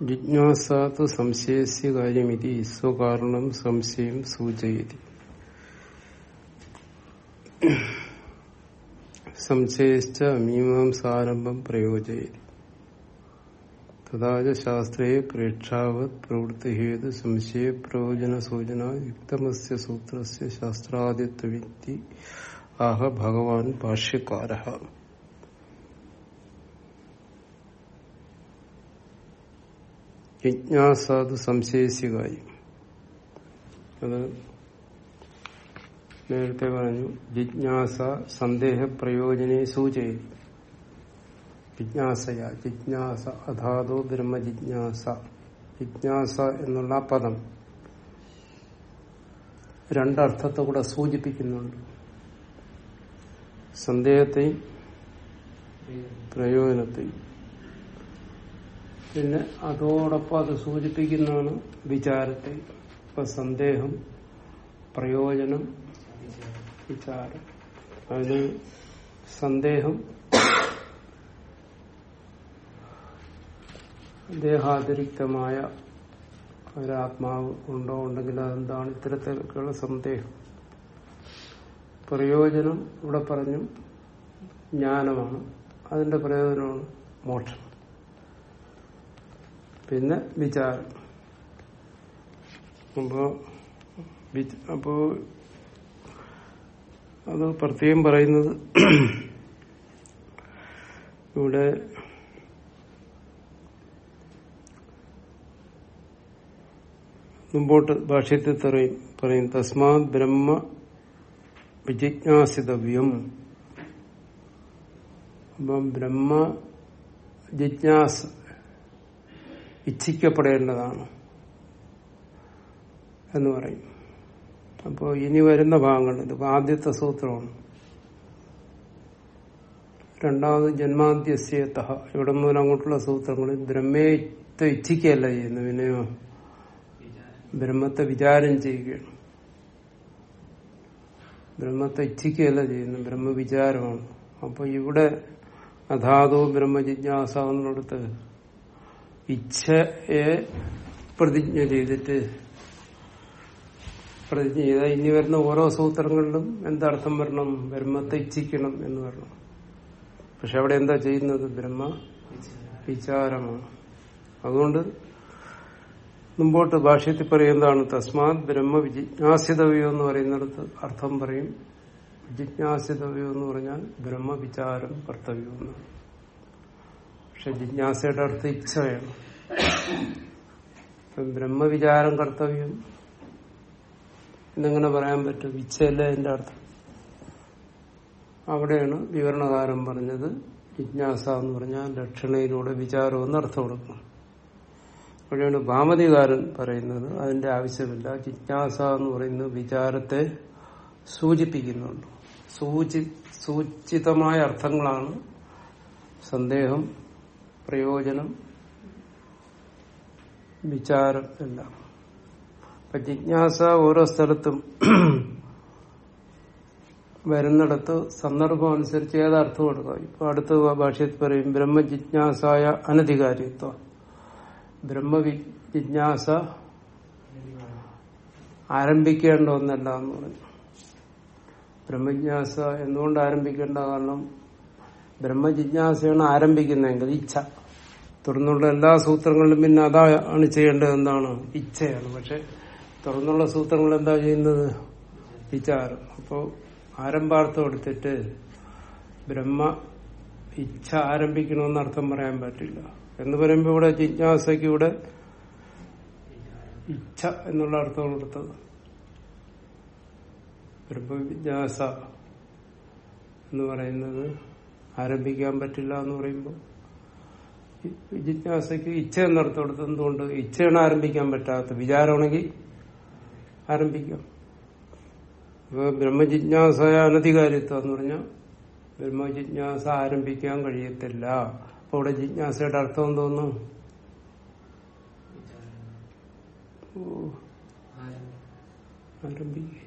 ജിജ്ഞാസാതു സംശയസ്യ കാര്യമിതി സ്വകാരണം സംശയം സൂചയതി സംശയിച്ച മീമാംസാരംഭം പ്രയോജയതി തഥാച ശാസ്ത്രേ പ്രേക്ഷാവത് പ്രവൃത്തിഹേതു സംശയ പ്രയോജന സൂചന യുക്തമസ്യ സൂത്രസ്യ ശാസ്ത്രാദിത്വവിത്തി ആഹ ഭഗവാൻ ഭാഷ്യക്കാര ജിജ്ഞാസാതു സംശയസ്യ കാര്യം അത് നേരത്തെ പറഞ്ഞു ജിജ്ഞാസ സന്ദേഹ പ്രയോജനെ സൂചയതി. ജിജ്ഞാസയ ജിജ്ഞാസ അധാതോ ബ്രഹ്മ ജിജ്ഞാസ. ജിജ്ഞാസ എന്നുള്ള പദം രണ്ടർത്ഥത്തെ കൂടെ സൂചിപ്പിക്കുന്നുണ്ട്. സന്ദേഹത്തെയും പ്രയോജനത്തെയും. പിന്നെ അതോടൊപ്പം അത് സൂചിപ്പിക്കുന്നതാണ് വിചാരത്തെ ഇപ്പൊ സന്ദേഹം പ്രയോജനം വിചാരം. അതിന് സന്ദേഹം ദേഹാതിരിക്തമായ ഒരാത്മാവ് ഉണ്ടോ ഉണ്ടെങ്കിൽ അതെന്താണ് ഇത്തരത്തിലൊക്കെയുള്ള സന്ദേഹം? പ്രയോജനം ഇവിടെ പറഞ്ഞു ജ്ഞാനമാണ്. അതിന്റെ പ്രയോജനമാണ് മോക്ഷം. പിന്നെ വിചാരം. അപ്പോ അപ്പോ അത് പ്രത്യേകം പറയുന്നത് ഇവിടെ മുമ്പോട്ട് ഭാഷ്യത്തിൽ പറയും പറയും തസ്മാത് ബ്രഹ്മ വിജിജ്ഞാസിതവ്യം. അപ്പം ബ്രഹ്മ ജിജ്ഞാസ് ഇച്ഛിക്കപ്പെടേണ്ടതാണ് എന്ന് പറയും. അപ്പോൾ ഇനി വരുന്ന ഭാഗങ്ങൾ ഇത് ആദ്യത്തെ സൂത്രമാണ്. രണ്ടാമത് ജന്മാദ്യസ്യത ഇവിടെ മുതൽ അങ്ങോട്ടുള്ള സൂത്രങ്ങൾ ബ്രഹ്മത്തെ ഇച്ഛിക്കുകയല്ല ചെയ്യുന്നത് പിന്നെയോ ബ്രഹ്മത്തെ വിചാരം ചെയ്യുകയാണ്. ബ്രഹ്മത്തെ ഇച്ഛിക്കുകയല്ല ചെയ്യുന്നത് ബ്രഹ്മവിചാരമാണ്. അപ്പോൾ ഇവിടെ അധാതോ ബ്രഹ്മജിജ്ഞാസ എന്നിടത്ത് ഇച്ഛയെ പ്രതിജ്ഞ ചെയ്തിട്ട്. പ്രതിജ്ഞ ചെയ്ത ഇനി വരുന്ന ഓരോ സൂത്രങ്ങളിലും എന്തർത്ഥം വരണം ബ്രഹ്മത്തെ ഇച്ഛിക്കണം എന്ന് വരണം. പക്ഷെ അവിടെ എന്താ ചെയ്യുന്നത്? ബ്രഹ്മ വിചാരമാണ്. അതുകൊണ്ട് മുമ്പോട്ട് ഭാഷ്യത്തിൽ പറയുന്നതാണ് തസ്മാത് ബ്രഹ്മ വിജിജ്ഞാസിതവ്യോ എന്ന് പറയുന്നിടത്ത് അർത്ഥം പറയും. വിജിജ്ഞാസിതവ്യോ എന്ന് പറഞ്ഞാൽ ബ്രഹ്മവിചാരം കർത്തവ്യം എന്ന് പക്ഷെ ജിജ്ഞാസയുടെ അർത്ഥം ഇച്ഛയാണ് ബ്രഹ്മവിചാരം കർത്തവ്യം എന്നെങ്ങനെ പറയാൻ പറ്റും. ഇച്ഛയല്ല എന്റെ അർത്ഥം. അവിടെയാണ് വിവരണകാരം പറഞ്ഞത് ജിജ്ഞാസ എന്ന് പറഞ്ഞാൽ ദക്ഷിണയിലൂടെ വിചാരം എന്ന് അർത്ഥം കൊടുക്കണം അവിടെയാണ് ഭാമതികാരൻ പറയുന്നത് അതിന്റെ ആവശ്യമില്ല. ജിജ്ഞാസ എന്ന് പറയുന്നത് വിചാരത്തെ സൂചിപ്പിക്കുന്നുണ്ട്. സൂചി സൂചിതമായ അർത്ഥങ്ങളാണ് സന്ദേഹം പ്രയോജനം വിചാരം എല്ലാം അപ്പൊ ജിജ്ഞാസ ഓരോ സ്ഥലത്തും വരുന്നിടത്ത് സന്ദർഭം അനുസരിച്ച് ഏതർത്ഥം കൊടുക്കുക. ഇപ്പൊ അടുത്ത ഭാഷയിൽ പറയും ബ്രഹ്മ ജിജ്ഞാസായ അനധികാരിത്വം. ബ്രഹ്മ ജിജ്ഞാസ ആരംഭിക്കേണ്ട ഒന്നല്ല എന്ന് പറഞ്ഞു. ബ്രഹ്മജിജ്ഞാസ എന്തുകൊണ്ട് ആരംഭിക്കേണ്ട കാരണം ബ്രഹ്മജിജ്ഞാസയാണ് ആരംഭിക്കുന്നതെങ്കിൽ ഇച്ഛ. തുടർന്നുള്ള എല്ലാ സൂത്രങ്ങളിലും പിന്നെ അതാണ് ചെയ്യേണ്ടത് എന്താണ്? ഇച്ഛയാണ്. പക്ഷെ തുടർന്നുള്ള സൂത്രങ്ങൾ എന്താ ചെയ്യുന്നത്? വിചാരം. അപ്പോൾ ആരംഭാർത്ഥം എടുത്തിട്ട് ബ്രഹ്മ ഇച്ഛ ആരംഭിക്കണമെന്ന് അർത്ഥം പറയാൻ പറ്റില്ല. എന്ന് പറയുമ്പോൾ ഇവിടെ ജിജ്ഞാസയ്ക്ക് ഇവിടെ ഇച്ഛ എന്നുള്ള അർത്ഥം കൊടുത്തത്. ബ്രഹ്മവിജ്ഞാസ എന്ന് പറയുന്നത് ആരംഭിക്കാൻ പറ്റില്ല എന്ന് പറയുമ്പോൾ ജിജ്ഞാസയ്ക്ക് ഇച്ഛ എന്നർത്ഥം കൊടുത്തത് എന്തുകൊണ്ട്? ഇച്ഛയാണ് ആരംഭിക്കാൻ പറ്റാത്ത വിചാരമാണെങ്കിൽ ആരംഭിക്കാം. ഇപ്പൊ ബ്രഹ്മജിജ്ഞാസ അനധികാരിത്വം എന്ന് പറഞ്ഞാൽ ബ്രഹ്മജിജ്ഞാസ ആരംഭിക്കാൻ കഴിയത്തില്ല. അപ്പൊ ഇവിടെ ജിജ്ഞാസയുടെ അർത്ഥം എന്തോന്നു ആരംഭിക്കുക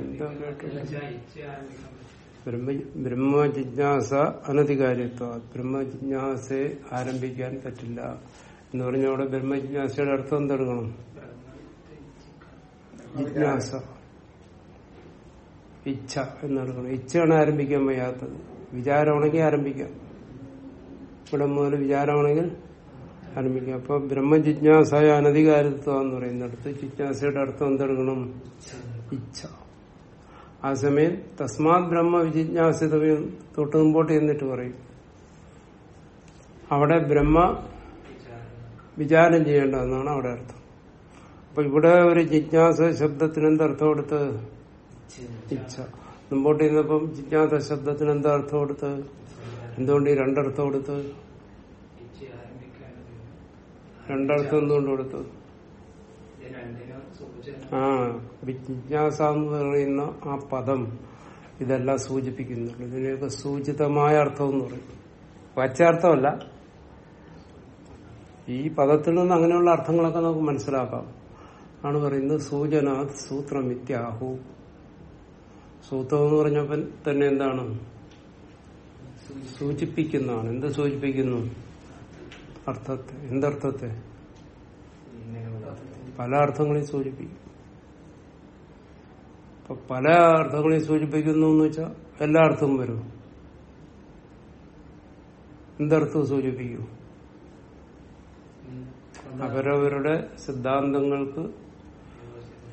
എന്താ കേട്ടത്? ബ്രഹ്മജിജ്ഞാസ അനധികാരിത്വ. ബ്രഹ്മജിജ്ഞാസയെ ആരംഭിക്കാൻ പറ്റില്ല. എന്ന് പറഞ്ഞ അവിടെ ബ്രഹ്മജിജ്ഞാസയുടെ അർത്ഥം എന്തെടുക്കണം? ജിജ്ഞാസ. ഇച്ഛ എന്നെടുക്കണം. ഇച്ഛയാണ് ആരംഭിക്കാൻ വയ്യാത്തത്. വിചാരമാണെങ്കിൽ ആരംഭിക്കാം. ഇവിടെ മുതൽ വിചാരമാണെങ്കിൽ ആരംഭിക്കാം. അപ്പൊ ബ്രഹ്മജിജ്ഞാസായ അനധികാരിത്വം എന്ന് പറയുന്നിടത്ത് ജിജ്ഞാസയുടെ അർത്ഥം എന്തെടുക്കണം? ഇച്ഛ. ആ സമയം തസ്മാത് ബ്രഹ്മ വിജിജ്ഞാസിത തൊട്ട് മുമ്പോട്ട് എന്നിട്ട് പറയും. അവിടെ ബ്രഹ്മ വിചാരം ചെയ്യേണ്ടതെന്നാണ് അവിടെ അർത്ഥം. അപ്പൊ ഇവിടെ ഒരു ജിജ്ഞാസ ശബ്ദത്തിന് എന്തർത്ഥം കൊടുത്ത്? ഇച്ഛ. മുമ്പോട്ട് ഇരുന്നപ്പം ജിജ്ഞാസ ശബ്ദത്തിന് എന്താ അർത്ഥം കൊടുത്ത്? എന്തുകൊണ്ട് ഈ രണ്ടർത്ഥം കൊടുത്ത്? രണ്ടർത്ഥം എന്തുകൊണ്ട് കൊടുത്തു? ആ വിജ്ഞാസ എന്ന് പറയുന്ന ആ പദം ഇതെല്ലാം സൂചിപ്പിക്കുന്നുണ്ട്. ഇതിനൊക്കെ സൂചിതമായ അർത്ഥം എന്ന് പറയും. വാച്യാർത്ഥമല്ല. ഈ പദത്തിൽ നിന്ന് അങ്ങനെയുള്ള അർത്ഥങ്ങളൊക്കെ നമുക്ക് മനസ്സിലാക്കാം. ആണ് പറയുന്നത് സൂചന സൂത്രമിത്യാഹു സൂത്രം എന്ന് പറഞ്ഞപ്പോൾ തന്നെ എന്താണ്? സൂചിപ്പിക്കുന്നതാണ്. എന്ത് സൂചിപ്പിക്കുന്നു? അർത്ഥത്തെ. എന്തർത്ഥത്തെ? പല അർത്ഥങ്ങളെയും സൂചിപ്പിക്കും. അപ്പൊ പല അർത്ഥങ്ങളെയും സൂചിപ്പിക്കുന്നു എന്ന് വെച്ചാൽ എല്ലാ അർത്ഥവും വരും. എന്തർത്ഥവും സൂചിപ്പിക്കും? അവരവരുടെ സിദ്ധാന്തങ്ങൾക്ക്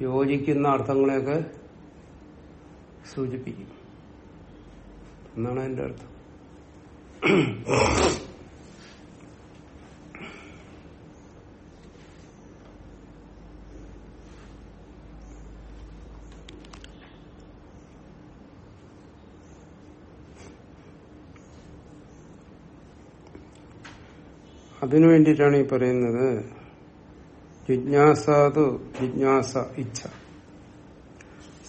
യോജിക്കുന്ന അർത്ഥങ്ങളെയൊക്കെ സൂചിപ്പിക്കും. എന്നാണ് എന്റെ അർത്ഥം. അതിനു വേണ്ടിയിട്ടാണ് ഈ പറയുന്നത്. ജിജ്ഞാസാതു ജിജ്ഞാസ ഇച്ഛ.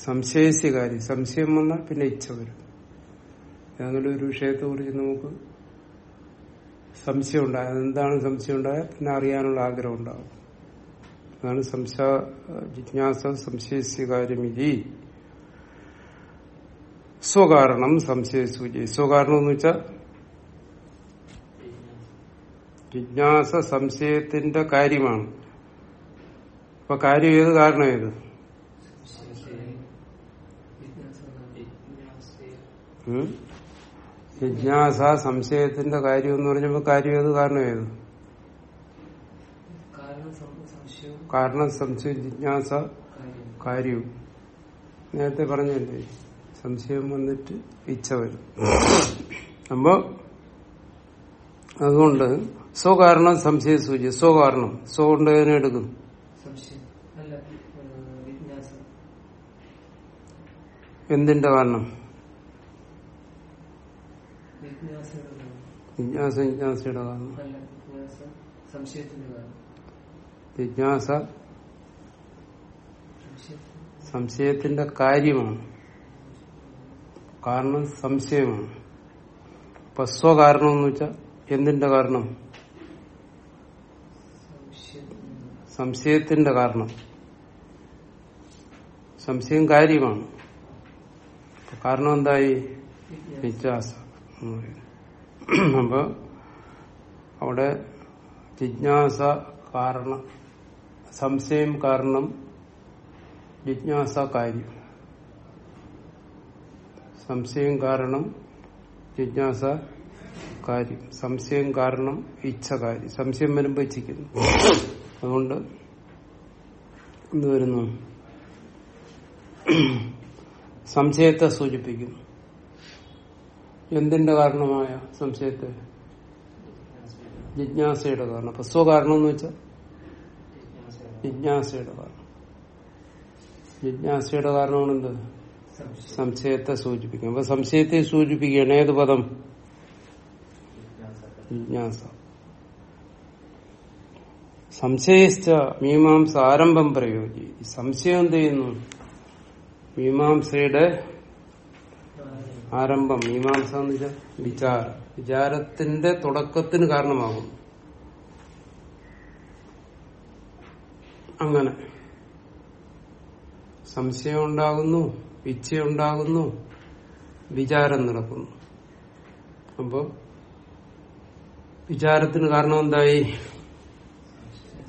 സംശയസ്യകാരി. സംശയം വന്നാൽ പിന്നെ ഇച്ഛ വരും. ഏതെങ്കിലും ഒരു വിഷയത്തെ കുറിച്ച് നമുക്ക് സംശയം ഉണ്ടായ എന്താണ് സംശയം ഉണ്ടായ പിന്നെ അറിയാനുള്ള ആഗ്രഹം ഉണ്ടാവും. അതാണ് സംശയ ജിജ്ഞാസ സംശയസ്യകാര്യമിതി സ്വകാരണം സംശയസൂചി. സ്വകാരണം എന്ന് വെച്ചാൽ ജിജ്ഞാസ സംശയത്തിന്റെ കാര്യമാണ്. അപ്പൊ കാര്യം ഏത് കാരണം ഏത്? ജിജ്ഞാസ സംശയത്തിന്റെ കാര്യം എന്ന് പറഞ്ഞപ്പോ കാര്യം ഏത് കാരണം ഏത്? കാരണം സംശയം ജിജ്ഞാസ കാര്യം. നേരത്തെ പറഞ്ഞല്ലേ സംശയം വന്നിട്ട് ഇച്ഛ വരും. അപ്പോ അതുകൊണ്ട് സ്വകാരണം സംശയ സൂചി സ്വകാരണം സ്വ കൊണ്ട് അതിനെ എടുക്കും? എന്തിന്റെ കാരണം. ജിജ്ഞാസ ജിജ്ഞാസയുടെ കാരണം. ജിജ്ഞാസ സംശയത്തിന്. സംശയത്തിന്റെ കാര്യമാണ്. കാരണം സംശയമാണ്. അപ്പൊ സ്വകാരണം എന്ന് വെച്ചാൽ എന്തിന്റെ കാരണം? സംശയത്തിന്റെ കാരണം. സംശയം കാര്യമാണ്. കാരണം എന്തായി? ജിജ്ഞാസ എന്ന് പറയുന്നത്. അപ്പൊ അവിടെ ജിജ്ഞാസ കാരണം സംശയം കാരണം ജിജ്ഞാസ കാര്യം. സംശയം കാരണം ജിജ്ഞാസ കാര്യം. സംശയം കാരണം ഇച്ഛ കാര്യം. സംശയം വരുമ്പോ ഇച്ഛിക്കുന്നു. അതുകൊണ്ട് എന്ത് വരുന്നു? സംശയത്തെ സൂചിപ്പിക്കുന്നു എന്തിന്റെ കാരണമായ സംശയത്തെ? ജിജ്ഞാസയുടെ കാരണം. അപ്പൊ സ്വകാരണം എന്ന് വെച്ചാൽ ജിജ്ഞാസയുടെ കാരണം. ജിജ്ഞാസയുടെ കാരണമാണ് എന്ത് സംശയം സംശയത്തെ സൂചിപ്പിക്കും. അപ്പൊ സംശയത്തെ സൂചിപ്പിക്കുകയാണ്. ഏത് പദം? ജിജ്ഞാസ. സംശയിച്ച മീമാംസ ആരംഭം പ്രയോജി സംശയം എന്ത് ചെയ്യുന്നു? മീമാംസയുടെ ആരംഭം മീമാംസ എന്ന് വെച്ചാൽ വിചാരം. വിചാരത്തിന്റെ തുടക്കത്തിന് കാരണമാകും. അങ്ങനെ. സംശയം ഉണ്ടാകുന്നു ഇച്ഛയുണ്ടാകുന്നു വിചാരം നടക്കുന്നു. അപ്പോ വിചാരത്തിന് കാരണം എന്തായി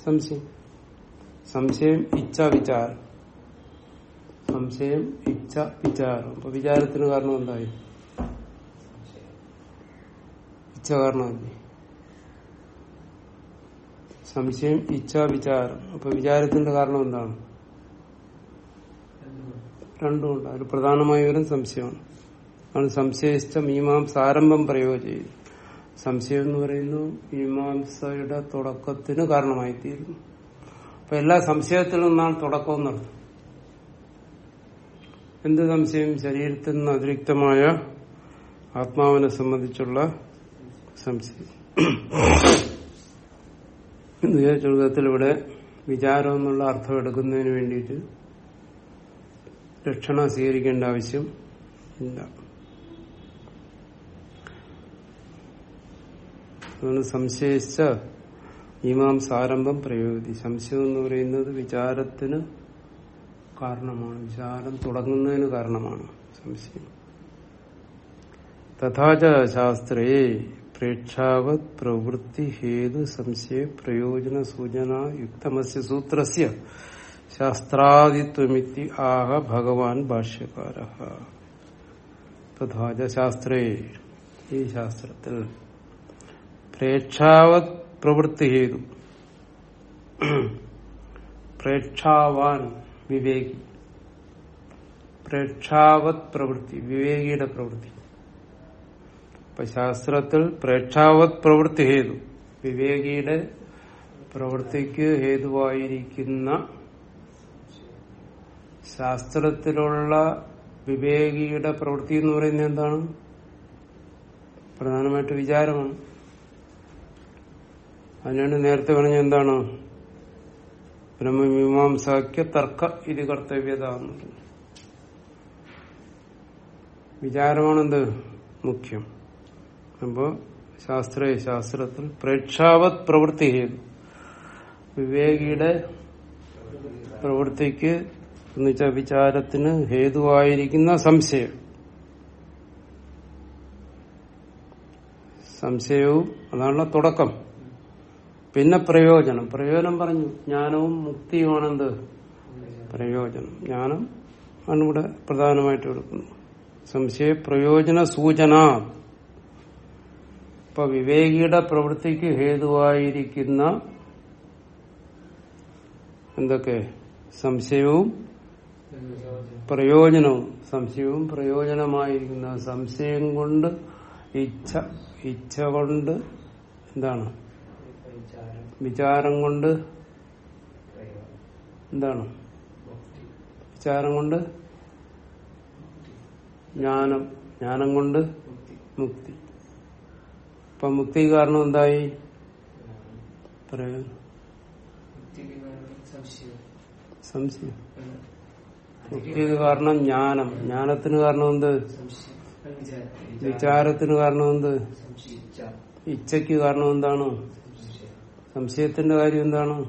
സംശയം. സംശയം ഇച്ഛ വിചാരം. സംശയം ഇച്ഛ വിചാരം. അപ്പൊ വിചാരത്തിന് കാരണം എന്തായി? ഇച്ഛ കാരണമല്ലേ? സംശയം ഇച്ഛ വിചാരം. അപ്പൊ വിചാരത്തിന്റെ കാരണം എന്താണ്? രണ്ടുമുണ്ട്. അതിൽ പ്രധാനമായ ഒരു സംശയമാണ്. ആണ് സംശയിച്ച മീമാംസാരംഭം പ്രയോജനം സംശയം എന്ന് പറയുന്നു മീമാംസയുടെ തുടക്കത്തിന് കാരണമായി തീരുന്നു അപ്പൊ എല്ലാ സംശയത്തിൽ നിന്നാണ് തുടക്കം നടത്തും എന്ത് സംശയം? ശരീരത്തിൽ നിന്ന് അതിരിക്തമായ ആത്മാവിനെ സംബന്ധിച്ചുള്ള സംശയം. ചുരുക്കത്തിൽ ഇവിടെ വിചാരം എന്നുള്ള അർത്ഥം എടുക്കുന്നതിന് വേണ്ടിയിട്ട് രക്ഷണ സ്വീകരിക്കേണ്ട ആവശ്യം ഇല്ല. അതാണ് സംശയിച്ച മീമാംസാരംഭം പ്രയോഗി സംശയം എന്ന് പറയുന്നത് വിചാരത്തിന് കാരണമാണ്. വിചാരം തുടങ്ങുന്നതിന് കാരണമാണ് സംശയം. തഥാച ശാസ്ത്രേ പ്രേക്ഷാവത് പ്രവൃത്തി ഹേതു സംശയ പ്രയോജന സൂചന യുക്തമസ്യ സൂത്രസ്യ ശാസ്ത്രാദിത്വമിത്തി ആഹ ഭഗവാൻ ഭാഷ്യകാര. ശാസ്ത്രേ ഈ ശാസ്ത്രത്തിൽ പ്രേക്ഷാവത് പ്രവൃത്തി ചെയ്തു. പ്രേക്ഷാവാൻ വിവേകി. പ്രേക്ഷാവത് പ്രവൃത്തി വിവേകിയുടെ പ്രവൃത്തി. ഇപ്പൊ ശാസ്ത്രത്തിൽ പ്രേക്ഷാവത് പ്രവൃത്തി ഹേതു. വിവേകിയുടെ പ്രവൃത്തിക്ക് ഹേതുവായിരിക്കുന്ന ശാസ്ത്രത്തിലുള്ള വിവേകിയുടെ പ്രവൃത്തി എന്ന് പറയുന്നത് എന്താണ്? പ്രധാനമായിട്ട് വിചാരമാണ്. അതിനാണ് നേരത്തെ പറഞ്ഞ എന്താണ്? ബ്രഹ്മമീമാംസാക്യ തർക്ക ഇത് കർത്തവ്യത എന്ന് വിചാരമാണെന്ത്? മുഖ്യം. അപ്പോ ശാസ്ത്ര ശാസ്ത്രത്തിൽ പ്രേക്ഷാവത് പ്രവൃത്തി ചെയ്തു വിവേകിയുടെ പ്രവൃത്തിക്ക് എന്നുവെച്ചാൽ വിചാരത്തിന് ഹേതുവായിരിക്കുന്ന സംശയം. സംശയവും അതാണ് തുടക്കം. പിന്നെ പ്രയോജനം. പ്രയോജനം പറഞ്ഞു. ജ്ഞാനവും മുക്തിയുമാണെന്ത് പ്രയോജനം. ജ്ഞാനം ആണ് ഇവിടെ പ്രധാനമായിട്ട് എടുക്കുന്നു സംശയ പ്രയോജന സൂചന. ഇപ്പൊ വിവേകിയുടെ പ്രവൃത്തിക്ക് ഹേതുവായിരിക്കുന്ന എന്തൊക്കെ? സംശയവും പ്രയോജനവും. സംശയവും പ്രയോജനമായിരിക്കുന്ന സംശയം കൊണ്ട് ഇച്ഛ ഇച്ഛ കൊണ്ട് എന്താണ്? വിചാരം കൊണ്ട് എന്താണ്? വിചാരം കൊണ്ട് ജ്ഞാനം ജ്ഞാനം കൊണ്ട് മുക്തി. ഇപ്പൊ മുക്തി കാരണം എന്തായി? സംശയം. മുക്തിക്ക് കാരണം ജ്ഞാനം. ജ്ഞാനത്തിന് കാരണം എന്ത്? വിചാരത്തിന് കാരണം എന്ത്? ഇച്ഛയ്ക്ക് കാരണം എന്താണ്? സംശയത്തിന്റെ കാര്യം എന്താണ്?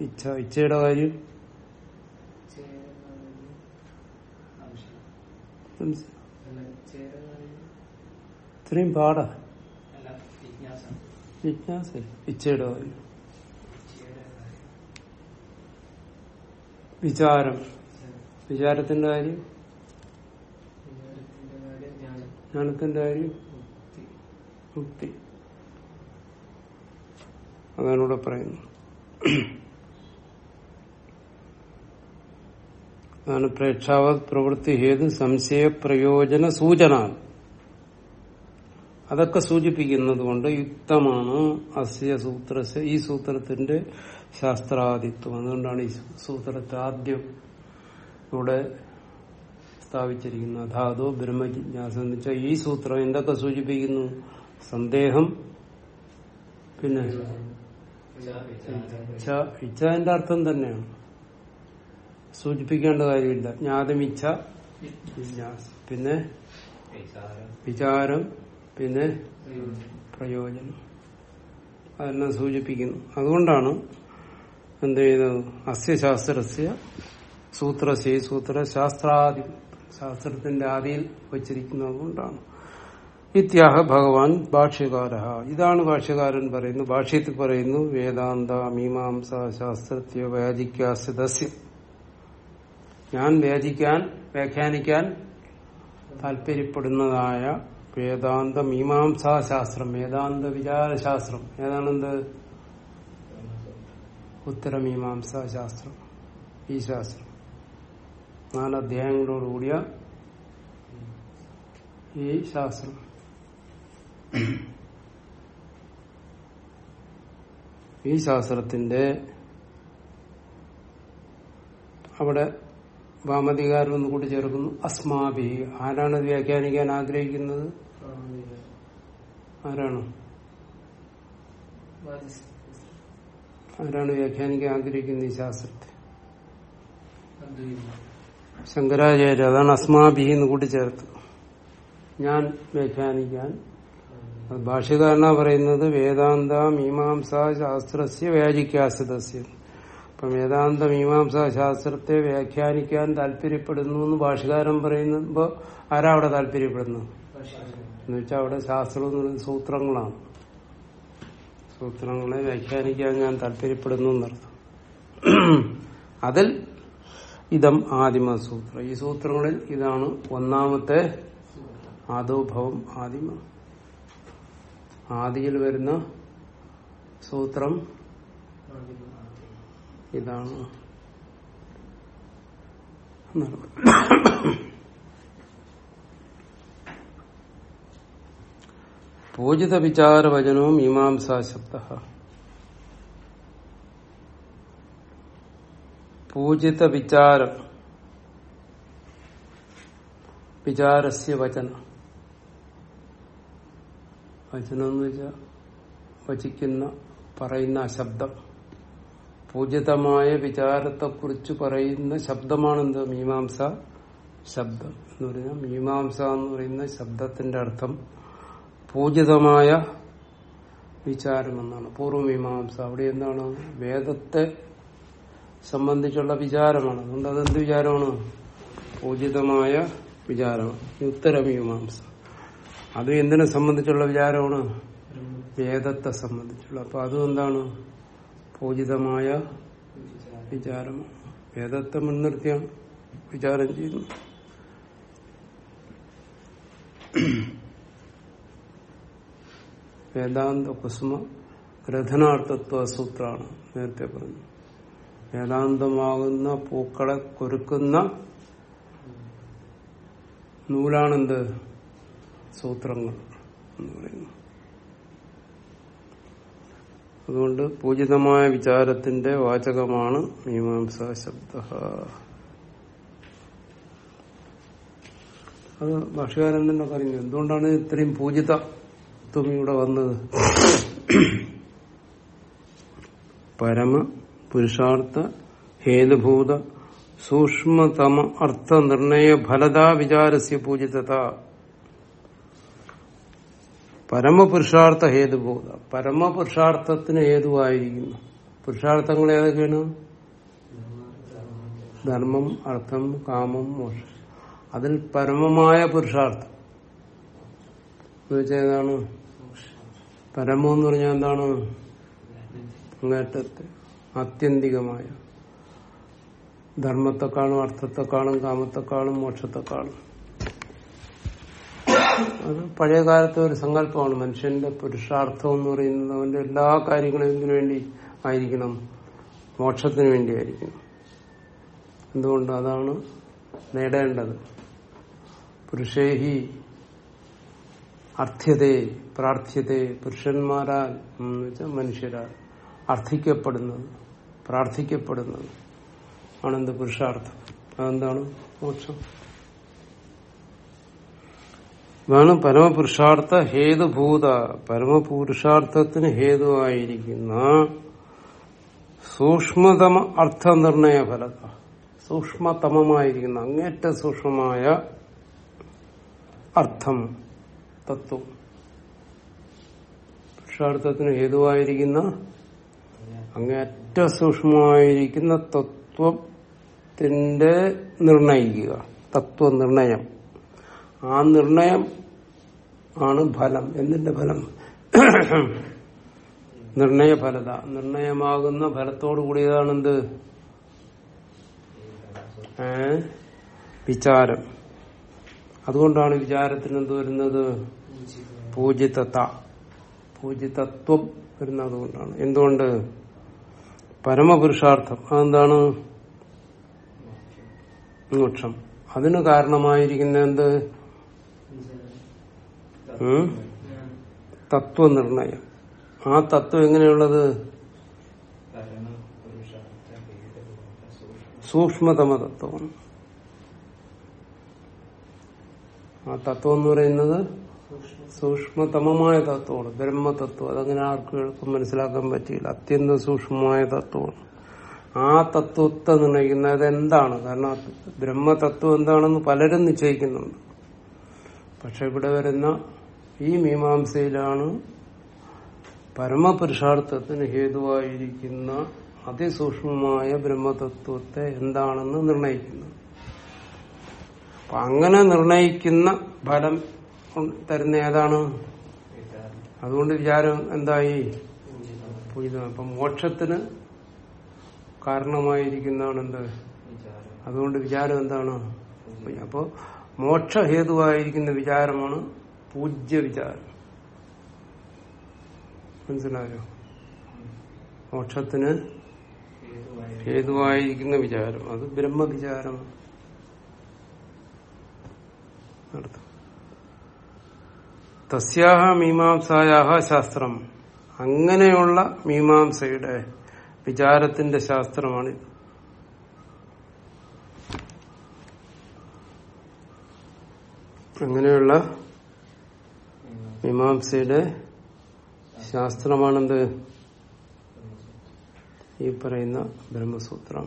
ഇച്ഛ ഇച്ഛയുടെ കാര്യം. ഇത്രയും പാടാ. ജിജ്ഞാസ ഇച്ഛയുടെ കാര്യം. വിചാരം. വിചാരത്തിന്റെ കാര്യം? ജ്ഞാനത്തിന്റെ കാര്യം? മുക്തി അതാണ് ഇവിടെ പറയുന്നത് അതാണ് പ്രേക്ഷാവത് പ്രവൃത്തി ഹേതു സംശയ പ്രയോജന സൂചന. അതൊക്കെ സൂചിപ്പിക്കുന്നത് കൊണ്ട് യുക്തമാണ് അസ്യ സൂത്ര ഈ സൂത്രത്തിന്റെ ശാസ്ത്രാദിത്വം അതുകൊണ്ടാണ് ഈ സൂത്രത്തെ ആദ്യം ഇവിടെ സ്ഥാപിച്ചിരിക്കുന്നത്. ധാതു ബ്രഹ്മജിജ്ഞാസ എന്ന് വെച്ചാൽ ഈ സൂത്രം എന്തൊക്കെ സൂചിപ്പിക്കുന്നു? സന്ദേഹം പിന്നെ ഇച്ഛന്റെ അർത്ഥം തന്നെയാണ്. സൂചിപ്പിക്കേണ്ട കാര്യമില്ല. ജ്ഞാതമിച്ഛ ഇച്ഛ പിന്നെ വിചാരം. പിന്നെ പ്രയോജനം. അതെല്ലാം സൂചിപ്പിക്കുന്നു. അതുകൊണ്ടാണ് എന്ത് ചെയ്തത് അസ്യശാസ്ത്രസ്യ സൂത്രസ്യ സൂത്ര ശാസ്ത്രാദി ശാസ്ത്രത്തിന്റെ ആദിയിൽ വച്ചിരിക്കുന്നത് കൊണ്ടാണ്. ഇത്യാഹ ഭഗവാൻ ഭാഷ്യകാര ഇതാണ് ഭാഷ്യകാരൻ പറയുന്നു. ഭാഷ്യത്തിൽ പറയുന്നു വേദാന്ത മീമാംസ ശാസ്ത്രത്യ വ്യാജിക്കാസ്യതസ്യ ഞാൻ വ്യാജിക്കാൻ വ്യാഖ്യാനിക്കാൻ താല്പര്യപ്പെടുന്നതായ വേദാന്ത മീമാംസാ ശാസ്ത്രം വേദാന്ത വിചാരശാസ്ത്രം ഏതാണെന്ത്? ഉത്തരമീമാംസാ ശാസ്ത്രം ഈ ശാസ്ത്രം. നാല് അധ്യായങ്ങളോടുകൂടിയ ഈ ശാസ്ത്രം. ഈ ശാസ്ത്രത്തിന്റെ അവിടെ വാമധികാരം ഒന്ന് കൂടി ചേർക്കുന്നു. അസ്മാഭി ആരാണ് വ്യാഖ്യാനിക്കാൻ ആഗ്രഹിക്കുന്നത്? ആരാണ്? ആരാണ് വ്യാഖ്യാനിക്കാൻ ആഗ്രഹിക്കുന്നത് ഈ ശാസ്ത്രത്തെ ശങ്കരാചാര്യ. അതാണ് അസ്മാഭി എന്ന് കൂട്ടിച്ചേർത്ത് ഞാൻ വ്യാഖ്യാനിക്കാൻ അത് ഭാഷ്യകാരനാ പറയുന്നത് വേദാന്ത മീമാംസ ശാസ്ത്രസ്യ വ്യാജിക്കാസിതസ്യ. അപ്പം വേദാന്ത മീമാംസ ശാസ്ത്രത്തെ വ്യാഖ്യാനിക്കാൻ താല്പര്യപ്പെടുന്നു എന്ന് ഭാഷകാരൻ പറയുമ്പോ ആരാ അവിടെ താല്പര്യപ്പെടുന്നു എന്നുവെച്ചാൽ അവിടെ ശാസ്ത്രം എന്ന് പറയുന്നത് സൂത്രങ്ങളാണ്. സൂത്രങ്ങളെ വ്യാഖ്യാനിക്കാൻ ഞാൻ താല്പര്യപ്പെടുന്നു എന്നർത്ഥം. അതിൽ ഇതം ആദിമ സൂത്രം. ഈ സൂത്രങ്ങളിൽ ഇതാണ് ഒന്നാമത്തെ ആദോഭവം ആദിമ. ആദിയിൽ വരുന്ന സൂത്രം ഇതാണ്. പൂജിത വിചാരവചനവും മീമാംസാശബ്ദ പൂജിത വിചാരം വിചാരസ്യ വചന. വചനം എന്ന് വെച്ചാൽ വചിക്കുന്ന പറയുന്ന ശബ്ദം. പൂജിതമായ വിചാരത്തെക്കുറിച്ച് പറയുന്ന ശബ്ദമാണെന്ത്? മീമാംസ ശബ്ദം എന്ന് പറഞ്ഞാൽ മീമാംസ എന്ന് പറയുന്ന ശബ്ദത്തിന്റെ അർത്ഥം പൂജിതമായ വിചാരം എന്നാണ് പൂർവമീമാംസ അവിടെ എന്താണ്? വേദത്തെ സംബന്ധിച്ചുള്ള വിചാരമാണ്. അതുകൊണ്ട് അതെന്ത് വിചാരമാണ്? പൂജിതമായ വിചാരമാണ്. ഉത്തരമീമാംസ അതും എന്തിനെ സംബന്ധിച്ചുള്ള വിചാരമാണ്? വേദത്തെ സംബന്ധിച്ചുള്ള. അപ്പൊ അതും എന്താണ് പൂജിതമായ വിചാരം. വേദത്തെ മുൻനിർത്തിയാണ് വിചാരം ചെയ്യുന്നു വേദാന്ത കുസുമ ഗ്രഥനാർത്ഥത്വ സൂത്രാണ് നേരത്തെ പറഞ്ഞു വേദാന്തമാകുന്ന പൂക്കളെ കൊരുക്കുന്ന നൂലാണെന്ത്? സൂത്രങ്ങൾ എന്ന് പറയുന്നു. അതുകൊണ്ട് പൂജിതമായ വിചാരത്തിന്റെ വാചകമാണ് മീമാംസ ശബ്ദ. അത് ഭാഷകാരൻ തന്നെ പറഞ്ഞു എന്തുകൊണ്ടാണ് ഇത്രയും പൂജിതത്വം ഇവിടെ വന്നത്? പരമ പുരുഷാർത്ഥ ഹേതുഭൂത സൂക്ഷ്മതമ അർത്ഥ നിർണയ ഫലതാ വിചാരസ്യ പൂജിതത. പരമപുരുഷാർത്ഥ ഹേതുബോധ പരമപുരുഷാർത്ഥത്തിന് ഹേതുവായിരിക്കുന്നു പുരുഷാർത്ഥങ്ങൾ ഏതൊക്കെയാണ്? ധർമ്മം അർത്ഥം കാമം മോക്ഷം. അതിൽ പരമമായ പുരുഷാർത്ഥം. എന്ന് വെച്ചാൽ ഏതാണ് പരമം എന്ന് പറഞ്ഞാൽ എന്താണ്? അങ്ങേറ്റത്തെ ആത്യന്തികമായ. ധർമ്മത്തെക്കാളും അർത്ഥത്തെക്കാളും കാമത്തെക്കാളും മോക്ഷത്തെക്കാളും. അത് പഴയ കാലത്തെ ഒരു സങ്കല്പമാണ്. മനുഷ്യന്റെ പുരുഷാർത്ഥം എന്ന് പറയുന്നത് അവന്റെ എല്ലാ കാര്യങ്ങളും എന്തിനു വേണ്ടി ആയിരിക്കണം? മോക്ഷത്തിന് വേണ്ടിയായിരിക്കണം എന്തുകൊണ്ട് അതാണ് നേടേണ്ടത്? പുരുഷേഹി അർത്ഥ്യതേ പ്രാർത്ഥ്യതേ പുരുഷന്മാരാൽ എന്ന് വെച്ചാൽ മനുഷ്യരാൽ അർത്ഥിക്കപ്പെടുന്നത് പ്രാർത്ഥിക്കപ്പെടുന്നത്. ആണെന്ത് പുരുഷാർത്ഥം? അതെന്താണ്? മോക്ഷം. അതാണ് പരമപുരുഷാർത്ഥ ഹേതുഭൂത. പരമപുരുഷാർത്ഥത്തിന് ഹേതുവായിരിക്കുന്ന സൂക്ഷ്മതമ അർത്ഥനിർണയ ഫലത. സൂക്ഷ്മതമമായിരിക്കുന്ന അങ്ങേറ്റ സൂക്ഷ്മമായ അർത്ഥം തത്വം. പുരുഷാർത്ഥത്തിന് ഹേതുവായിരിക്കുന്ന അങ്ങേറ്റ സൂക്ഷ്മമായിരിക്കുന്ന തത്വത്തിന്റെ നിർണയിക്കുക. തത്വനിർണയം. ആ നിർണയം ആണ് ഫലം. എന്തിന്റെ ഫലം? നിർണയ ഫലത. നിർണയമാകുന്ന ഫലത്തോടു കൂടിയതാണെന്ത്? വിചാരം. അതുകൊണ്ടാണ് വിചാരത്തിന് എന്ത് വരുന്നത്? പൂജിതത്ത പൂജിതത്വം വരുന്നത് അതുകൊണ്ടാണ് എന്തുകൊണ്ട്? പരമപുരുഷാർത്ഥം. അതെന്താണ്? മോക്ഷം. അതിന് കാരണമായിരിക്കുന്ന എന്ത്? തത്വനിർണയം. ആ തത്വം എങ്ങനെയുള്ളത്? സൂക്ഷ്മതമ തത്വമാണ് ആ തത്വം എന്ന് പറയുന്നത് സൂക്ഷ്മതമമായ തത്വമാണ്. ബ്രഹ്മതത്വം. അതങ്ങനെ ആർക്കും എളുപ്പം മനസ്സിലാക്കാൻ പറ്റിയില്ല. അത്യന്തം സൂക്ഷ്മമായ തത്വമാണ്. ആ തത്വത്തെ നിർണയിക്കുന്നത് എന്താണ് കാരണം ബ്രഹ്മതത്വം എന്താണെന്ന് പലരും നിശ്ചയിക്കുന്നുണ്ട്. പക്ഷെ ഇവിടെ വരുന്ന ഈ മീമാംസയിലാണ് പരമപുരുഷാർത്ഥത്തിന് ഹേതുവായിരിക്കുന്ന അതിസൂക്ഷ്മമായ ബ്രഹ്മതത്വത്തെ എന്താണെന്ന് നിർണയിക്കുന്നത്. അപ്പൊ അങ്ങനെ നിർണയിക്കുന്ന ഫലം തരുന്ന ഏതാണ്? അതുകൊണ്ട് വിചാരം എന്തായി? അപ്പൊ മോക്ഷത്തിന് കാരണമായിരിക്കുന്നതാണ് എന്ത്? അതുകൊണ്ട് വിചാരം എന്താണ്? അപ്പോ മോക്ഷഹേതുവായിരിക്കുന്ന വിചാരമാണ് പൂജ്യ വിചാരം മനസ്സിലായോ? മോക്ഷത്തിന് ഹേതുവായിരിക്കുന്ന വിചാരം. അത് ബ്രഹ്മവിചാരമാണ് അടുത്ത. തസ്യാഹ മീമാംസായാഹ ശാസ്ത്രം. അങ്ങനെയുള്ള മീമാംസയുടെ വിചാരത്തിന്റെ ശാസ്ത്രമാണ് അങ്ങനെയുള്ള മീമാംസയുടെ ശാസ്ത്രമാണെന്ത്? ഈ പറയുന്ന ബ്രഹ്മസൂത്രം.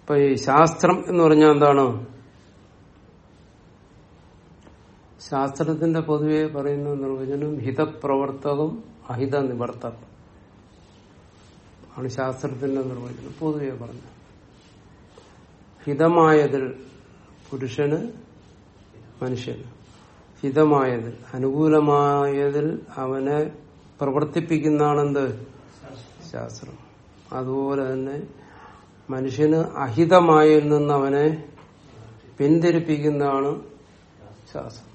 അപ്പൊ ഈ ശാസ്ത്രം എന്ന് പറഞ്ഞാൽ എന്താണ്? ശാസ്ത്രത്തിന്റെ പൊതുവെ പറയുന്ന നിർവചനം ഹിതപ്രവർത്തകം അഹിത നിവർത്തകം ആണ് ശാസ്ത്രത്തിന്റെ നിർവചനം പൊതുവെ പറഞ്ഞു ഹിതമായതിൽ പുരുഷന് മനുഷ്യന് ഹിതമായതിൽ അനുകൂലമായതിൽ അവനെ പ്രവർത്തിപ്പിക്കുന്നതാണെന്ത്? ശാസ്ത്രം. അതുപോലെ തന്നെ മനുഷ്യന് അഹിതമായതിൽ നിന്ന് അവനെ പിന്തിരിപ്പിക്കുന്നതാണ് ശാസ്ത്രം.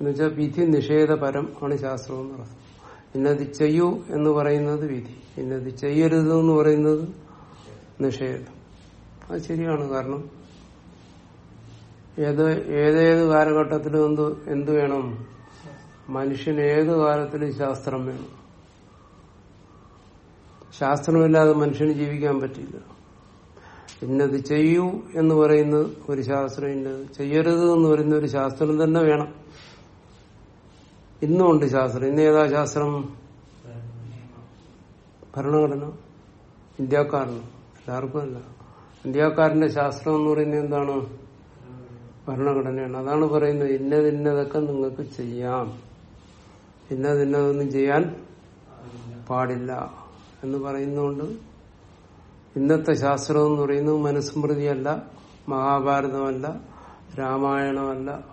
എന്നുവെച്ചാൽ വിധി നിഷേധപരം ആണ് ശാസ്ത്രം എന്ന് പറയുന്നത്. ഇന്നത് ചെയ്യൂ എന്ന് പറയുന്നത് വിധി. ഇന്നത് ചെയ്യരുത് എന്ന് പറയുന്നത് നിഷേധം. അത് ശരിയാണ് കാരണം ഏത് ഏതേത് കാലഘട്ടത്തിലും എന്ത് എന്ത് വേണം? മനുഷ്യന് ഏത് കാലത്തിലും ശാസ്ത്രം വേണം? ശാസ്ത്രമില്ലാതെ മനുഷ്യന് ജീവിക്കാൻ പറ്റില്ല. ഇന്നത് ചെയ്യൂ എന്ന് പറയുന്ന ഒരു ശാസ്ത്രം ഇന്നത്. ചെയ്യരുത് എന്ന് പറയുന്ന ഒരു ശാസ്ത്രം തന്നെ വേണം. ഇന്നും ഉണ്ട് ശാസ്ത്രം. ഇന്ന് ഏതാ ശാസ്ത്രം? ഭരണഘടന. ഇന്ത്യക്കാരന്. എല്ലാവർക്കും അല്ല ഇന്ത്യക്കാരന്റെ ശാസ്ത്രം എന്ന് പറയുന്നത് എന്താണ്? ഭരണഘടനയാണ്. അതാണ് പറയുന്നത് ഇന്നതിന്നതൊക്കെ നിങ്ങൾക്ക് ചെയ്യാം. ഇന്നതിന്നതൊന്നും ചെയ്യാൻ പാടില്ല എന്ന് പറയുന്നതുകൊണ്ട് ഇന്നത്തെ ശാസ്ത്രം എന്ന് പറയുന്നത് മനുസ്മൃതിയല്ല മഹാഭാരതമല്ല രാമായണമല്ല.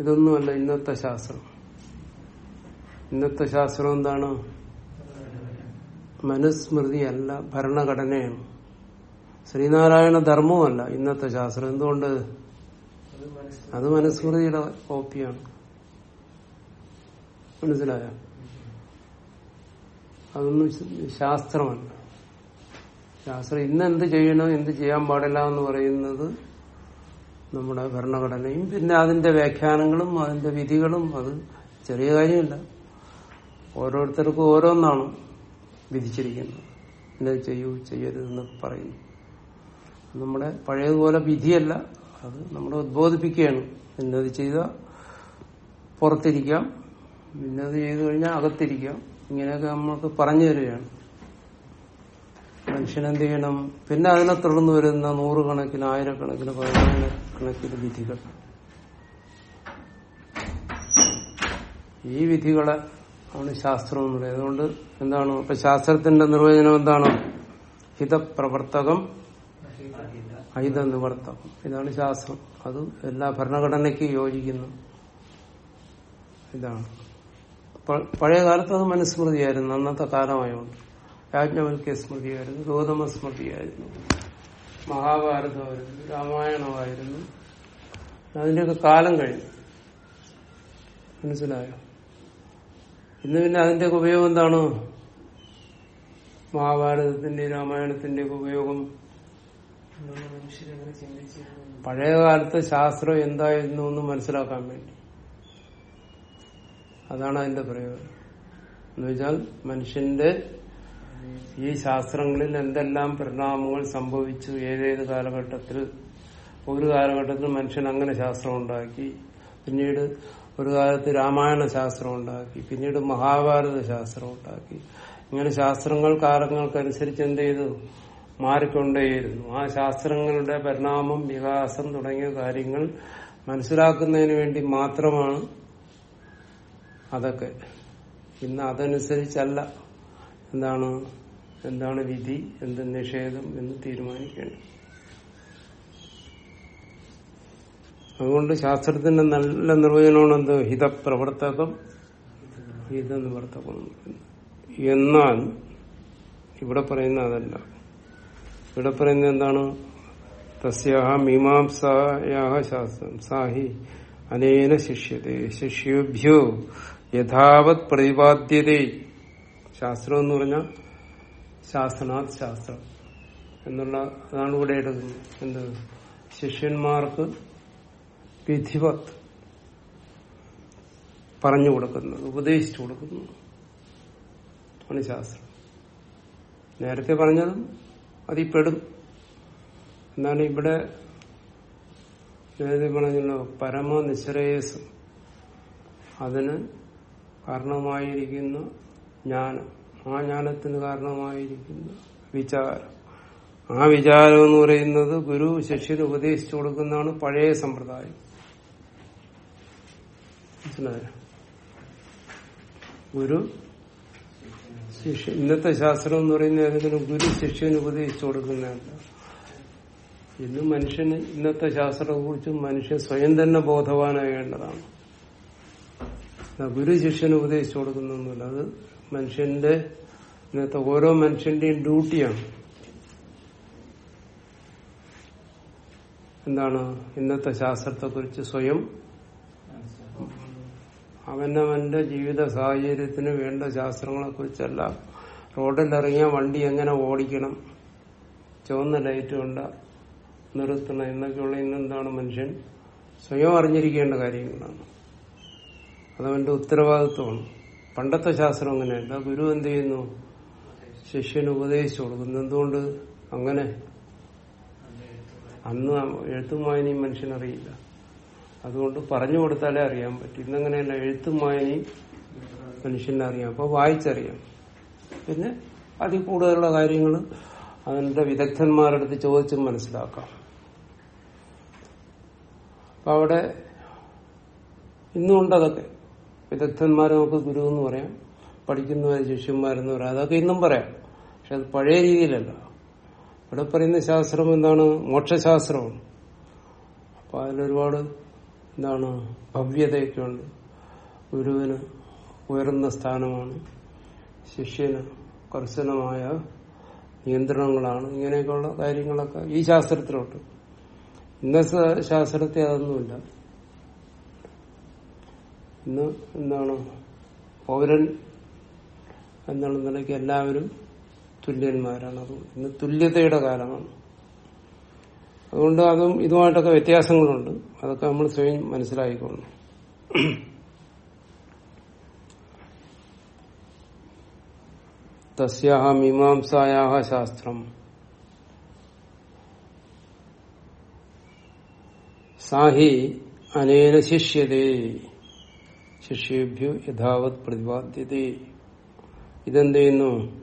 ഇതൊന്നുമല്ല ഇന്നത്തെ ശാസ്ത്രം. ഇന്നത്തെ ശാസ്ത്രം എന്താണ്? മനുസ്മൃതിയല്ല ഭരണഘടനയാണ്. ശ്രീനാരായണ ധർമ്മവുമല്ല ഇന്നത്തെ ശാസ്ത്രം. എന്തുകൊണ്ട്? അത് മനുസ്മൃതിയുടെ കോപ്പിയാണ്. മനസ്സിലായ? അതൊന്നും ശാസ്ത്രമല്ല. ശാസ്ത്രം ഇന്ന് എന്ത് ചെയ്യണം എന്ത് ചെയ്യാൻ പാടില്ല എന്ന് പറയുന്നത് നമ്മുടെ ഭരണഘടനയും പിന്നെ അതിന്റെ വ്യാഖ്യാനങ്ങളും അതിന്റെ വിധികളും അത് ചെറിയ കാര്യമില്ല. ഓരോരുത്തർക്കും ഓരോന്നാണ് വിധിച്ചിരിക്കുന്നത്. ഇന്നത് ചെയ്യൂ ചെയ്യരുതെന്നൊക്കെ പറയുന്നു. നമ്മുടെ പഴയതുപോലെ വിധിയല്ല. അത് നമ്മളെ ഉദ്ബോധിപ്പിക്കുകയാണ്. ഇന്നത് ചെയ്ത പുറത്തിരിക്കാം. ഇന്നത് ചെയ്തു കഴിഞ്ഞാൽ അകത്തിരിക്കാം. ഇങ്ങനെയൊക്കെ നമ്മൾക്ക് പറഞ്ഞു തരികയാണ്. മനുഷ്യനെന്ത് ചെയ്യണം? പിന്നെ അതിനെ തുടർന്ന് വരുന്ന നൂറുകണക്കിന് ആയിരക്കണക്കിന് പതിനായിരക്കണക്കിന് വിധികൾ. ഈ വിധികളെ ആണ് ശാസ്ത്രം എന്ന് പറയുന്നത്. അതുകൊണ്ട് എന്താണ്? അപ്പൊ ശാസ്ത്രത്തിന്റെ നിർവചനം എന്താണ്? ഹിതപ്രവർത്തകം ഐത നിവർത്തം ഇതാണ് ശാസ്ത്രം. അത് എല്ലാ ഭരണഘടനയ്ക്കും യോജിക്കുന്നു. ഇതാണ്. പഴയ കാലത്ത് അത് മനുസ്മൃതിയായിരുന്നു. അന്നത്തെ കാലമായോണ്ട്. യാജ്ഞവൽക്യ സ്മൃതിയായിരുന്നു. ഗൗതമ സ്മൃതിയായിരുന്നു. മഹാഭാരതമായിരുന്നു. രാമായണമായിരുന്നു. അതിന്റെയൊക്കെ കാലം കഴിഞ്ഞു. മനസ്സിലായോ? ഇന്ന് പിന്നെ അതിന്റെയൊക്കെ ഉപയോഗം എന്താണ്? മഹാഭാരതത്തിന്റെ രാമായണത്തിന്റെ ഉപയോഗം പഴയ കാലത്ത് ശാസ്ത്രം എന്തായിരുന്നു എന്ന് മനസ്സിലാക്കാൻ വേണ്ടി. അതാണ് അതിന്റെ പ്രയോജനം. എന്ന് വെച്ചാൽ മനുഷ്യന്റെ ഈ ശാസ്ത്രങ്ങളിൽ എന്തെല്ലാം പരിണാമങ്ങൾ സംഭവിച്ചു ഏതേത് കാലഘട്ടത്തിൽ ഒരു കാലഘട്ടത്തിൽ മനുഷ്യൻ അങ്ങനെ ശാസ്ത്രം ഉണ്ടാക്കി പിന്നീട് ഒരു കാലത്ത് രാമായണ ശാസ്ത്രം ഉണ്ടാക്കി പിന്നീട് മഹാഭാരത ശാസ്ത്രം ഉണ്ടാക്കി. ഇങ്ങനെ ശാസ്ത്രങ്ങൾ കാലങ്ങൾക്കനുസരിച്ച് എന്ത് ചെയ്തു? മാറിക്കൊണ്ടേയിരുന്നു. ആ ശാസ്ത്രങ്ങളുടെ പരിണാമം വികാസം തുടങ്ങിയ കാര്യങ്ങൾ മനസ്സിലാക്കുന്നതിന് വേണ്ടി മാത്രമാണ് അതൊക്കെ. ഇന്ന് അതനുസരിച്ചല്ല എന്താണ് എന്താണ് വിധി എന്ത് നിഷേധം എന്ന് തീരുമാനിക്കേണ്ടത്. അതുകൊണ്ട് ശാസ്ത്രത്തിന്റെ നല്ല നിർവചനമാണ് എന്ത്? ഹിതപ്രവർത്തകം. ഹിതനിവർത്തകം. എന്നാൽ ഇവിടെ പറയുന്ന അതല്ല. ഇവിടെ പറയുന്നത് എന്താണ്? തസ്യാഹ മീമാംസായാഹ ശാസ്ത്രം. സാഹി അനേന ശിഷ്യതേ. ശിഷ്യോഭ്യോ യഥാവത് പ്രതിപാദ്യതേ. ശാസ്ത്രം എന്ന് പറഞ്ഞാൽ ശാസ്ത്രനാഥ് ശാസ്ത്രം. എന്നുള്ള അതാണ് ഇവിടെ എടുക്കുന്നത് എന്ത്? ശിഷ്യന്മാർക്ക് വിധിവത് പറഞ്ഞു കൊടുക്കുന്നത് ഉപദേശിച്ചു കൊടുക്കുന്നു. ശാസ്ത്രം. നേരത്തെ പറഞ്ഞതും അതിൽ പെടും എന്നാണ് ഇവിടെ നേരത്തെ പരമ നിശ്രേയസ് അതിന് കാരണമായിരിക്കുന്ന ജ്ഞാനം. ആ ജ്ഞാനത്തിന് കാരണമായിരിക്കുന്ന വിചാരം. ആ വിചാരം എന്ന് പറയുന്നത് ഗുരു ശിഷ്യന് ഉപദേശിച്ചു കൊടുക്കുന്നതാണ് പഴയ സമ്പ്രദായം. മനസ്സിലായ? ഗുരു ശിഷ്യ ഇന്നത്തെ ശാസ്ത്രം എന്ന് പറയുന്നത് ഏതെങ്കിലും ഗുരു ശിഷ്യന് ഉപദേശിച്ചു കൊടുക്കുന്നതല്ല ഇന്ന് മനുഷ്യന് ഇന്നത്തെ ശാസ്ത്രത്തെ കുറിച്ച് മനുഷ്യൻ സ്വയം തന്നെ ബോധവാനാകേണ്ടതാണ്. ഗുരു ശിഷ്യന് ഉപദേശിച്ചു കൊടുക്കുന്നൊന്നുമില്ല. അത് മനുഷ്യന്റെ ഇന്നത്തെ ഓരോ മനുഷ്യന്റെയും ഡ്യൂട്ടിയാണ്. എന്താണ്? ഇന്നത്തെ ശാസ്ത്രത്തെ കുറിച്ച് സ്വയം അവനവന്റെ ജീവിത സാഹചര്യത്തിന് വേണ്ട ശാസ്ത്രങ്ങളെ കുറിച്ചല്ല റോഡിലിറങ്ങിയാൽ വണ്ടി എങ്ങനെ ഓടിക്കണം? ചുവന്ന ലൈറ്റ് കൊണ്ട് നിർത്തണം. എന്നൊക്കെയുള്ള ഇന്നെന്താണ് മനുഷ്യൻ? സ്വയം അറിഞ്ഞിരിക്കേണ്ട കാര്യങ്ങളാണ്. അതവന്റെ ഉത്തരവാദിത്വമാണ്. പണ്ടത്തെ ശാസ്ത്രം അങ്ങനെയല്ല. ഗുരു എന്ത് ചെയ്യുന്നു? ശിഷ്യന് ഉപദേശിച്ചു കൊടുക്കുന്നു. എന്തുകൊണ്ട്? അങ്ങനെ. അന്ന് എഴുത്തുമായി മനുഷ്യനറിയില്ല. അതുകൊണ്ട് പറഞ്ഞു കൊടുത്താലേ അറിയാൻ പറ്റും. ഇന്നങ്ങനെയല്ല എഴുത്തും വായനയും മനുഷ്യനെ അറിയാം അപ്പൊ വായിച്ചറിയാം. പിന്നെ അതിൽ കൂടുതലുള്ള കാര്യങ്ങൾ അതിന്റെ വിദഗ്ധന്മാരെടുത്ത് ചോദിച്ചും മനസ്സിലാക്കാം. അപ്പൊ അവിടെ ഇന്നുണ്ട് അതൊക്കെ. വിദഗ്ധന്മാരെ നമുക്ക് ഗുരു എന്ന് പറയാം പഠിക്കുന്നവരെ ശിഷ്യന്മാരെന്ന് പറയാം അതൊക്കെ ഇന്നും പറയാം. പക്ഷെ അത് പഴയ രീതിയിലല്ല. ഇവിടെ പറയുന്ന ശാസ്ത്രം എന്താണ്? മോക്ഷശാസ്ത്രമാണ് അപ്പൊ അതിലൊരുപാട് എന്താണ് ഭവ്യതയൊക്കെയുണ്ട് ഗുരുവിന് ഉയർന്ന സ്ഥാനമാണ്. ശിഷ്യന് കർശനമായ നിയന്ത്രണങ്ങളാണ്. ഇങ്ങനെയൊക്കെയുള്ള കാര്യങ്ങളൊക്കെ ഈ ശാസ്ത്രത്തിലോട്ട്. ഇന്നത്തെ ശാസ്ത്രത്തെ അതൊന്നുമില്ല. ഇന്ന് എന്താണ് പൗരൻ എന്നുള്ള നിലയ്ക്ക് എല്ലാവരും തുല്യന്മാരാണ്. അത് ഇന്ന് തുല്യതയുടെ കാലമാണ്. അതുകൊണ്ട് അതും ഇതുമായിട്ടൊക്കെ വ്യത്യാസങ്ങളുണ്ട്. അതൊക്കെ നമ്മൾ സ്വയം മനസ്സിലാക്കിക്കൊള്ളണം തസ്യാഹ മീമാംസായാഹ ശാസ്ത്രം. സാഹി അനേന ശിഷ്യതേ. ശിഷ്യേഭ്യോ യഥാവത് പ്രതിപാദ്യതേ. ഇതെന്ത് ചെയ്യുന്നു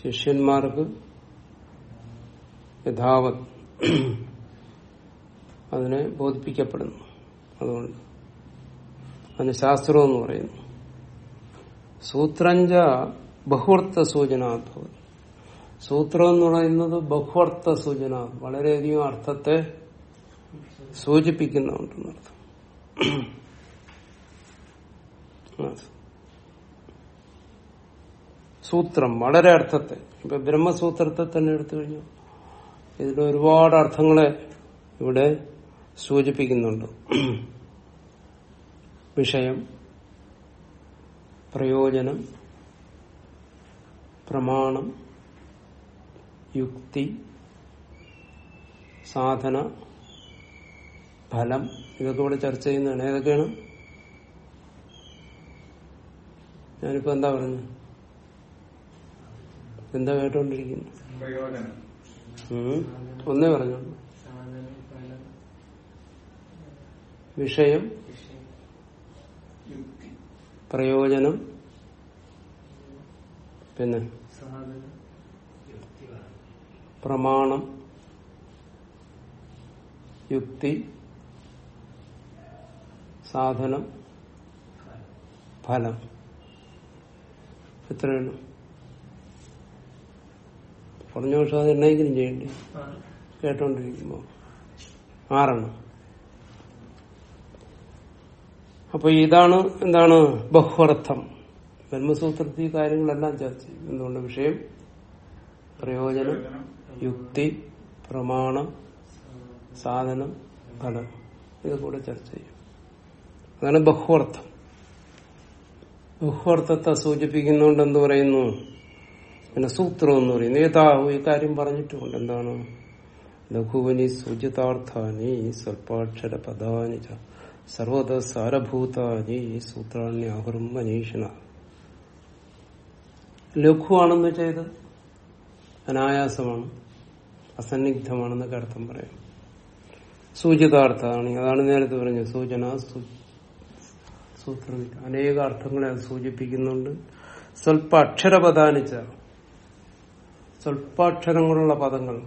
ശിഷ്യന്മാർക്ക് യഥാവത് അതിനെ ബോധിപ്പിക്കപ്പെടുന്നു. അതുകൊണ്ട് അതിന് ശാസ്ത്രം എന്ന് പറയുന്നു. സൂത്രഞ്ച ബഹുർത്ഥ സൂചനാഭവൻ സൂത്രം എന്ന് പറയുന്നത് ബഹുർത്ഥ സൂചന വളരെയധികം അർത്ഥത്തെ സൂചിപ്പിക്കുന്നുണ്ടെന്നർത്ഥം സൂത്രം വളരെ അർത്ഥത്തെ. ഇപ്പൊ ബ്രഹ്മസൂത്രത്തെ തന്നെ എടുത്തു കഴിഞ്ഞു ഇതിൽ ഒരുപാട് അർത്ഥങ്ങളെ ഇവിടെ സൂചിപ്പിക്കുന്നുണ്ട്. വിഷയം പ്രയോജനം പ്രമാണം യുക്തി സാധന ഫലം ഇതൊക്കെ ഇവിടെ ചർച്ച ചെയ്യുന്നതാണ്. ഏതൊക്കെയാണ്? ഞാനിപ്പോ എന്താ പറഞ്ഞു എന്താ കേട്ടോണ്ടിരിക്കുന്നു. ഒന്നേ പറഞ്ഞു വിഷയം. പ്രയോജനം. പിന്നെ. പ്രമാണം. യുക്തി. സാധനം. ഫലം. എത്രയാണ് പറഞ്ഞ പക്ഷെ അത് എന്നെങ്കിലും ചെയ്യണ്ടേ. കേട്ടോണ്ടിരിക്കുമ്പോ. ആറെണ്ണം. അപ്പൊ ഇതാണ് എന്താണ് ബഹുവർത്ഥം. ബ്രഹ്മസൂത്രത്തിൽ കാര്യങ്ങളെല്ലാം ചർച്ച ചെയ്യും. എന്തുകൊണ്ട് വിഷയം? പ്രയോജനം യുക്തി പ്രമാണം സാധനം ഫലം ഇത് കൂടെ ചർച്ച ചെയ്യും. അതാണ് ബഹുവർത്ഥം. ബഹുവർത്ഥത്തെ സൂചിപ്പിക്കുന്നോണ്ട് എന്ത് പറയുന്നു? പിന്നെ സൂത്രം എന്ന് പറയും നേതാവ് ഈ കാര്യം പറഞ്ഞിട്ടുമുണ്ട് എന്താണ്? ലഘുവനി സൂചിതാർത്ഥാനി സ്വൽപാക്ഷര പദാനി സർവത സാരഭൂതാനി സൂത്രാണി അഹുറും മനീഷണ. ലഘുവാണെന്ന് ചെയ്ത് അനായാസമാണ് അസന്നിഗ്ധമാണെന്നൊക്കെ അർത്ഥം പറയാം. സൂചിതാർത്ഥാണ് അതാണ് നേരത്തെ പറഞ്ഞത്. സൂചന സൂത്രം അനേക അർത്ഥങ്ങളെ അത് സൂചിപ്പിക്കുന്നുണ്ട്. സ്വൽപ്പ അക്ഷരപദാനിച്ച സ്വൽപ്പാക്ഷരങ്ങളുള്ള പദങ്ങൾ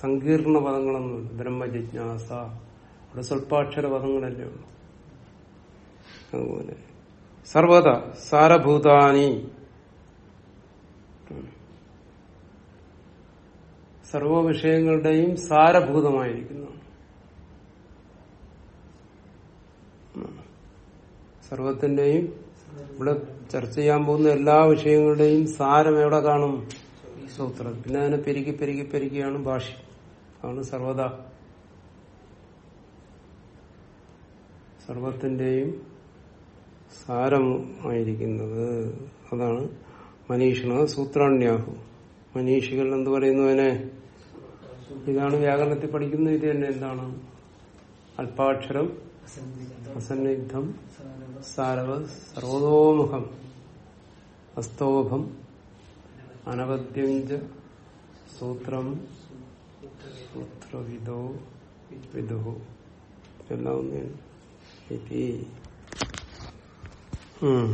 സങ്കീർണ പദങ്ങളൊന്നുമില്ല ബ്രഹ്മജിജ്ഞാസ അവിടെ സ്വൽപ്പാക്ഷര പദങ്ങളല്ലേ ഉള്ളൂ. അതുപോലെ. സർവത സാരഭൂതാനി. സർവ വിഷയങ്ങളുടെയും സാരഭൂതമായിരിക്കുന്നു. സർവത്തിന്റെയും ഇവിടെ ചർച്ച ചെയ്യാൻ പോകുന്ന എല്ലാ വിഷയങ്ങളുടെയും സാരം എവിടെ കാണും? സൂത്രം പിന്നെ അതിനെ പെരുക്കി പെരുക്കി പെരുക്കിയാണ് ഭാഷ്യം അതാണ് സർവത സർവത്തിന്റെയും സാരമായിരിക്കുന്നത് അതാണ് മനീഷണ സൂത്രാണ്യാഹു. മനീഷികൾ എന്ന് പറയുന്നു അതിനെ ഇതാണ് വ്യാകരണത്തിൽ പഠിക്കുന്നത് ഇത് തന്നെ എന്താണ്? അല്പാക്ഷരം അസന്നിഗ്ധം സാരവ സർവതോമുഖം അസ്തോഭം അനവദ്യഞ്ച സൂത്രം സൂത്രവിദോ വിദോ എല്ലാം ഒന്നേ ഇതി ഉം